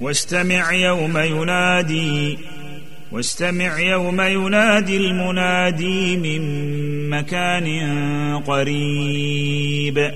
واستمع يوم ينادي واستمع يوم ينادي المنادي من مكان قريب.